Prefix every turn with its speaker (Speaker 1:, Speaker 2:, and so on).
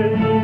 Speaker 1: night.